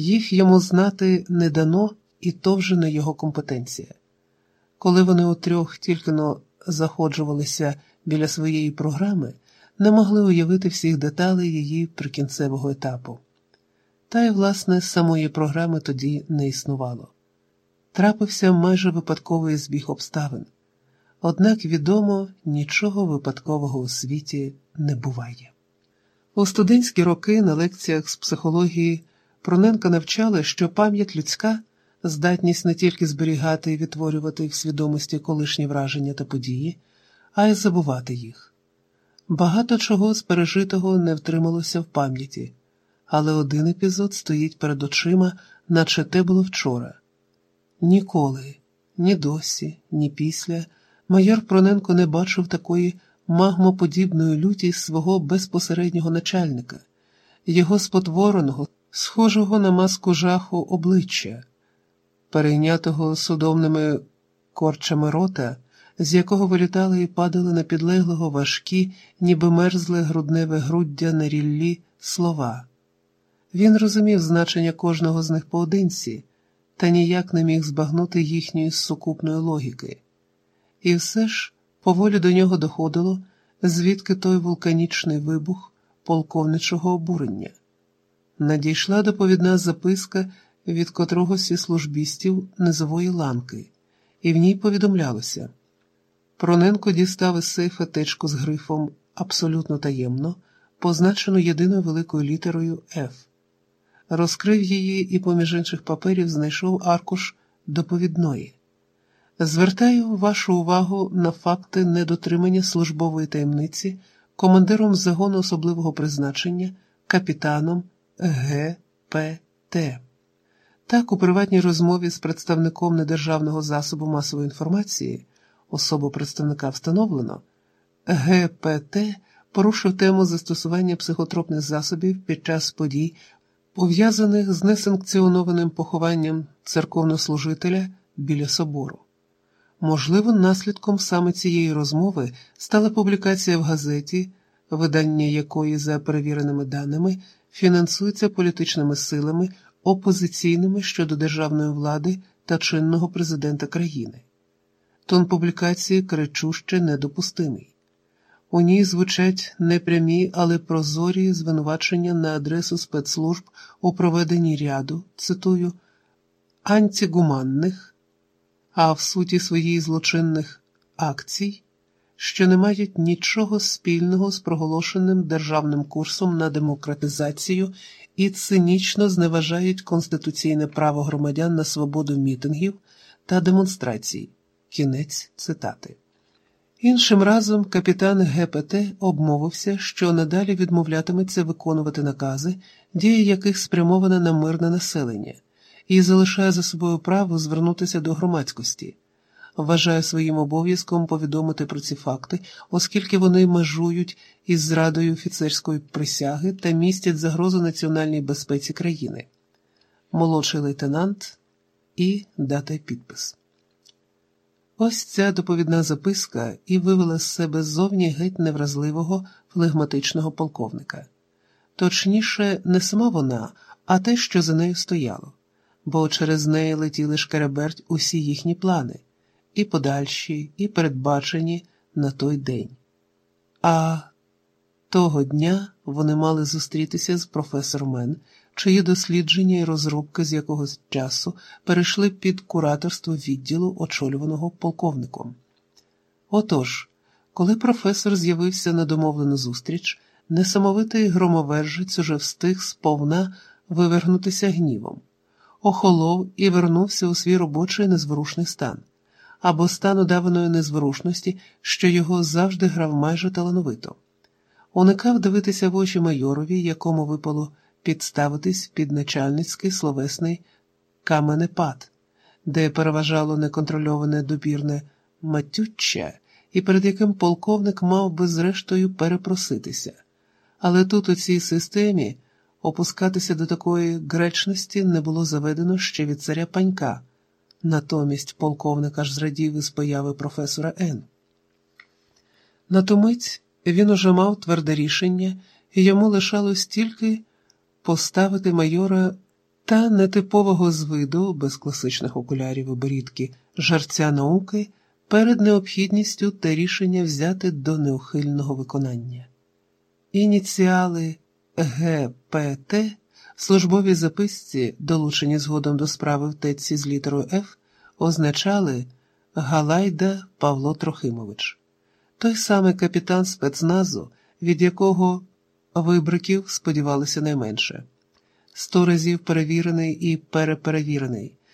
їх йому знати не дано, і то вже не його компетенція. Коли вони утрьох тільки но заходжувалися біля своєї програми, не могли уявити всіх деталей її прикінцевого етапу. Та й, власне, самої програми тоді не існувало. Трапився майже випадковий збіг обставин. Однак відомо, нічого випадкового у світі не буває. У студентські роки на лекціях з психології Проненка навчали, що пам'ять людська здатність не тільки зберігати і відтворювати в свідомості колишні враження та події, а й забувати їх. Багато чого з пережитого не втрималося в пам'яті, але один епізод стоїть перед очима, наче те було вчора. Ніколи, ні досі, ні після майор Проненко не бачив такої магмоподібної люті свого безпосереднього начальника, його спотвореного, схожого на маску жаху обличчя, перейнятого судомними корчами рота, з якого вилітали і падали на підлеглого важкі, ніби мерзле грудневе груддя на ріллі слова. Він розумів значення кожного з них поодинці, та ніяк не міг збагнути їхньої сукупної логіки. І все ж поволі до нього доходило, звідки той вулканічний вибух полковничого обурення. Надійшла доповідна записка від котрогось із службістів низової ланки, і в ній повідомлялося. Проненко дістав із сейфа течку з грифом абсолютно таємно, позначену єдиною великою літерою Ф. Розкрив її і, поміж інших паперів, знайшов аркуш доповідної. Звертаю вашу увагу на факти недотримання службової таємниці командиром загону особливого призначення, капітаном ГПТ. Так, у приватній розмові з представником недержавного засобу масової інформації, особу представника встановлено, ГПТ порушив тему застосування психотропних засобів під час подій, пов'язаних з несанкціонованим похованням церковнослужителя біля собору. Можливо, наслідком саме цієї розмови стала публікація в газеті, видання якої, за перевіреними даними, фінансується політичними силами, опозиційними щодо державної влади та чинного президента країни. Тон публікації кричуще недопустимий. У ній звучать непрямі, але прозорі звинувачення на адресу спецслужб у проведенні ряду, цитую, антигуманних а в суті своїй злочинних акцій, що не мають нічого спільного з проголошеним державним курсом на демократизацію і цинічно зневажають конституційне право громадян на свободу мітингів та демонстрацій. Кінець цитати. Іншим разом капітан ГПТ обмовився, що надалі відмовлятиметься виконувати накази, дія яких спрямована на мирне населення і залишає за собою право звернутися до громадськості. Вважає своїм обов'язком повідомити про ці факти, оскільки вони межують із зрадою офіцерської присяги та містять загрозу національній безпеці країни. Молодший лейтенант і дата підпис. Ось ця доповідна записка і вивела з себе ззовні геть невразливого флегматичного полковника. Точніше, не сама вона, а те, що за нею стояло бо через неї летіли шкереберть усі їхні плани, і подальші, і передбачені на той день. А того дня вони мали зустрітися з професором Мен, чиї дослідження і розробки з якогось часу перейшли під кураторство відділу, очолюваного полковником. Отож, коли професор з'явився на домовлену зустріч, несамовитий громовержець уже встиг сповна вивернутися гнівом охолов і вернувся у свій робочий незворушний стан або стан удаваної незворушності, що його завжди грав майже талановито. Уникав дивитися в очі майорові, якому випало підставитись під начальницький словесний каменепад, де переважало неконтрольоване добірне матюччя, і перед яким полковник мав би зрештою перепроситися. Але тут у цій системі. Опускатися до такої гречності не було заведено ще від царя панька. Натомість полковник аж зрадів із появи професора Н. На він уже мав тверде рішення, і йому лишалось тільки поставити майора та нетипового з виду, без класичних окулярів і борідки, жарця науки перед необхідністю та рішення взяти до неухильного виконання. Ініціали ГПТ службовій записці, долучені згодом до справи в тетці з літерою Ф, означали Галайда Павло Трохимович, той самий капітан спецназу, від якого вибриків сподівалися найменше. Сто разів перевірений і переперевірений,